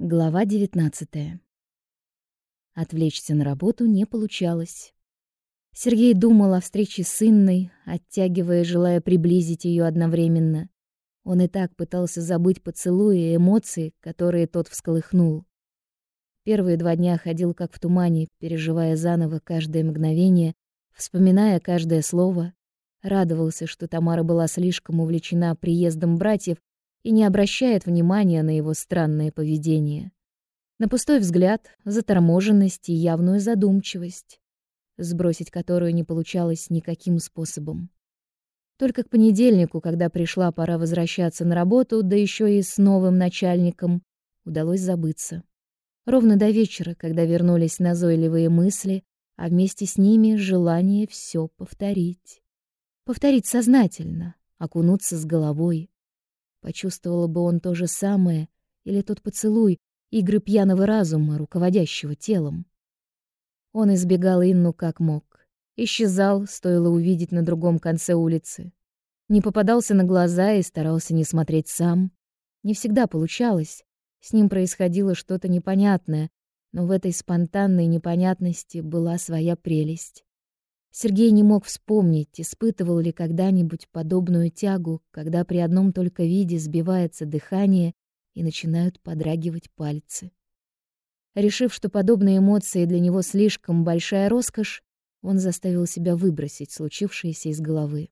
Глава 19. Отвлечься на работу не получалось. Сергей думал о встрече с Инной, оттягивая, желая приблизить ее одновременно. Он и так пытался забыть поцелуи и эмоции, которые тот всколыхнул. Первые два дня ходил как в тумане, переживая заново каждое мгновение, вспоминая каждое слово. Радовался, что Тамара была слишком увлечена приездом братьев и не обращает внимания на его странное поведение. На пустой взгляд, заторможенность и явную задумчивость, сбросить которую не получалось никаким способом. Только к понедельнику, когда пришла пора возвращаться на работу, да еще и с новым начальником, удалось забыться. Ровно до вечера, когда вернулись назойливые мысли, а вместе с ними желание все повторить. Повторить сознательно, окунуться с головой. Почувствовал бы он то же самое, или тот поцелуй, игры пьяного разума, руководящего телом. Он избегал Инну как мог. Исчезал, стоило увидеть на другом конце улицы. Не попадался на глаза и старался не смотреть сам. Не всегда получалось. С ним происходило что-то непонятное, но в этой спонтанной непонятности была своя прелесть. Сергей не мог вспомнить, испытывал ли когда-нибудь подобную тягу, когда при одном только виде сбивается дыхание и начинают подрагивать пальцы. Решив, что подобные эмоции для него слишком большая роскошь, он заставил себя выбросить случившееся из головы.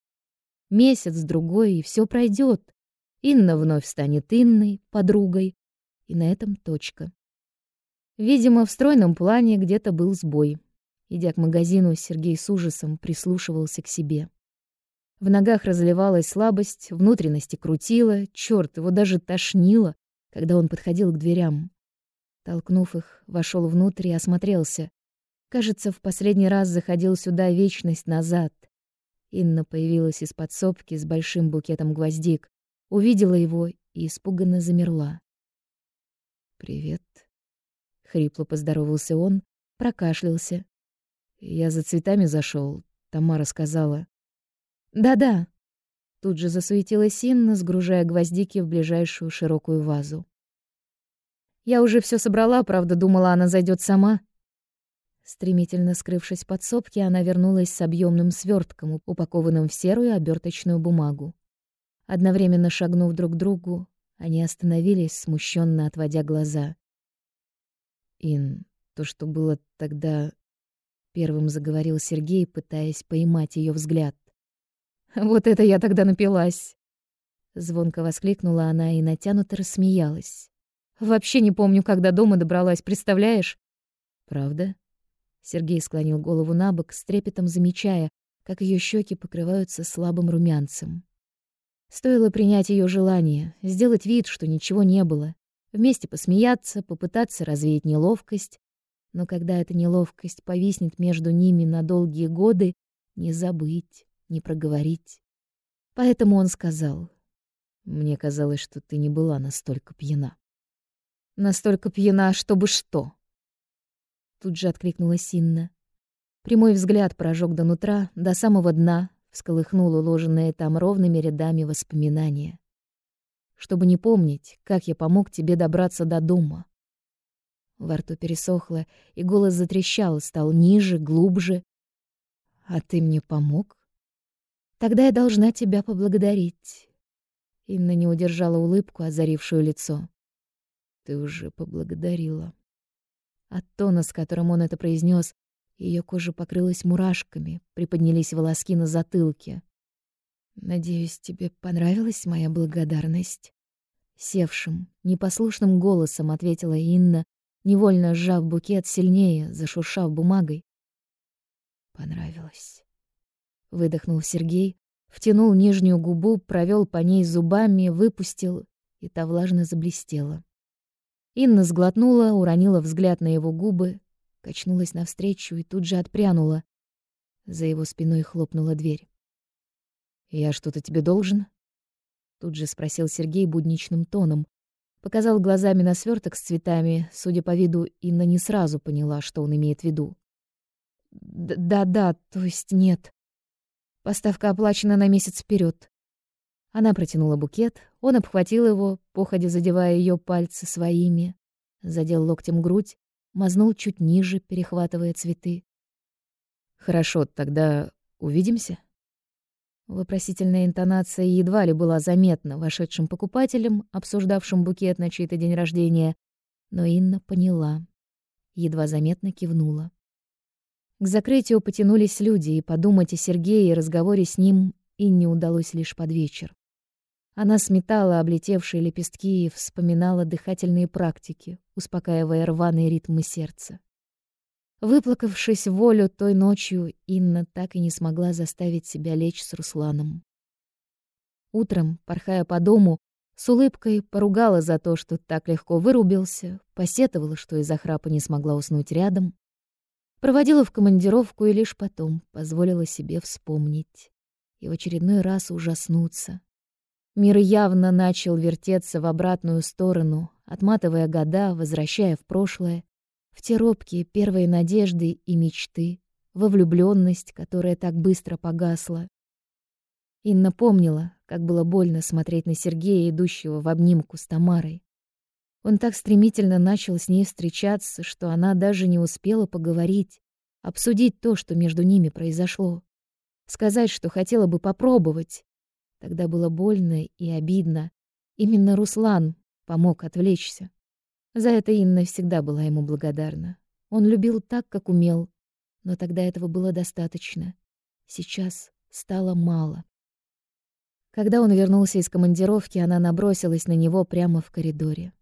Месяц-другой, и все пройдет. Инна вновь станет Инной, подругой, и на этом точка. Видимо, в стройном плане где-то был сбой. Идя к магазину, Сергей с ужасом прислушивался к себе. В ногах разливалась слабость, внутренности крутило, черт, его даже тошнило, когда он подходил к дверям. Толкнув их, вошел внутрь и осмотрелся. Кажется, в последний раз заходил сюда вечность назад. Инна появилась из подсобки с большим букетом гвоздик, увидела его и испуганно замерла. «Привет», — хрипло поздоровался он, прокашлялся, я за цветами зашел, Тамара сказала. Да-да. Тут же засуетилась Инна, сгружая гвоздики в ближайшую широкую вазу. Я уже все собрала, правда, думала, она зайдет сама. Стремительно скрывшись в подсобке, она вернулась с объемным свертком, упакованным в серую оберточную бумагу. Одновременно шагнув друг к другу, они остановились, смущенно отводя глаза. Ин, то, что было тогда, Первым заговорил Сергей, пытаясь поймать ее взгляд. «Вот это я тогда напилась!» Звонко воскликнула она и натянуто рассмеялась. «Вообще не помню, когда дома добралась, представляешь?» «Правда?» Сергей склонил голову на бок, с трепетом замечая, как ее щеки покрываются слабым румянцем. Стоило принять ее желание, сделать вид, что ничего не было, вместе посмеяться, попытаться развеять неловкость, но когда эта неловкость повиснет между ними на долгие годы, не забыть, не проговорить. Поэтому он сказал: "Мне казалось, что ты не была настолько пьяна". "Настолько пьяна, чтобы что?" Тут же откликнулась Инна. Прямой взгляд прожег до нутра, до самого дна, всколыхнул уложенные там ровными рядами воспоминания. Чтобы не помнить, как я помог тебе добраться до дома, во рту пересохло, и голос затрещал, стал ниже, глубже. «А ты мне помог?» «Тогда я должна тебя поблагодарить». Инна не удержала улыбку, озарившую лицо. «Ты уже поблагодарила». От тона, с которым он это произнес, ее кожа покрылась мурашками, приподнялись волоски на затылке. «Надеюсь, тебе понравилась моя благодарность?» Севшим, непослушным голосом ответила Инна, невольно сжав букет сильнее, зашуршав бумагой. Понравилось. Выдохнул Сергей, втянул нижнюю губу, провел по ней зубами, выпустил, и та влажно заблестела. Инна сглотнула, уронила взгляд на его губы, качнулась навстречу и тут же отпрянула. За его спиной хлопнула дверь. «Я что-то тебе должен?» Тут же спросил Сергей будничным тоном, Показал глазами на сверток с цветами. Судя по виду, Инна не сразу поняла, что он имеет в виду. «Да-да, то есть нет. Поставка оплачена на месяц вперед. Она протянула букет, он обхватил его, походя задевая ее пальцы своими. задел локтем грудь, мазнул чуть ниже, перехватывая цветы. «Хорошо, тогда увидимся?» Вопросительная интонация едва ли была заметна вошедшим покупателям, обсуждавшим букет на чей-то день рождения, но Инна поняла. Едва заметно кивнула. К закрытию потянулись люди, и подумать о Сергее и разговоре с ним Инне удалось лишь под вечер. Она сметала облетевшие лепестки и вспоминала дыхательные практики, успокаивая рваные ритмы сердца. Выплакавшись волю той ночью, Инна так и не смогла заставить себя лечь с Русланом. Утром, порхая по дому, с улыбкой поругала за то, что так легко вырубился, посетовала, что из-за храпа не смогла уснуть рядом, проводила в командировку и лишь потом позволила себе вспомнить и в очередной раз ужаснуться. Мир явно начал вертеться в обратную сторону, отматывая года, возвращая в прошлое, в те робкие первые надежды и мечты, во влюблённость, которая так быстро погасла. Инна помнила, как было больно смотреть на Сергея, идущего в обнимку с Тамарой. Он так стремительно начал с ней встречаться, что она даже не успела поговорить, обсудить то, что между ними произошло. Сказать, что хотела бы попробовать, Тогда было больно и обидно. Именно Руслан помог отвлечься. За это Инна всегда была ему благодарна. Он любил так, как умел, но тогда этого было достаточно. Сейчас стало мало. Когда он вернулся из командировки, она набросилась на него прямо в коридоре.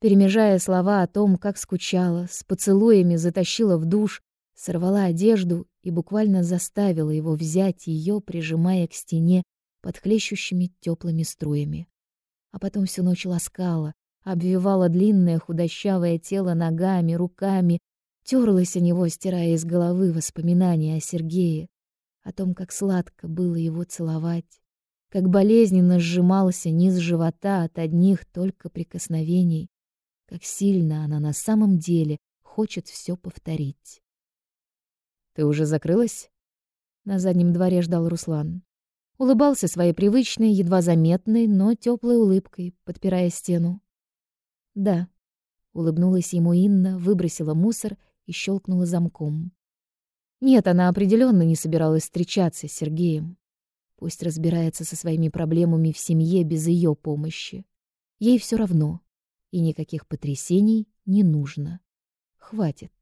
Перемежая слова о том, как скучала, с поцелуями затащила в душ, сорвала одежду и буквально заставила его взять ее, прижимая к стене под хлещущими теплыми струями. А потом всю ночь ласкала, обвивала длинное худощавое тело ногами, руками, терлась о него, стирая из головы воспоминания о Сергее, о том, как сладко было его целовать, как болезненно сжимался низ живота от одних только прикосновений, как сильно она на самом деле хочет все повторить. «Ты уже закрылась?» На заднем дворе ждал Руслан. Улыбался своей привычной, едва заметной, но теплой улыбкой, подпирая стену. «Да», — улыбнулась ему Инна, выбросила мусор и щелкнула замком. Нет, она определенно не собиралась встречаться с Сергеем. Пусть разбирается со своими проблемами в семье без ее помощи. Ей все равно, и никаких потрясений не нужно. Хватит.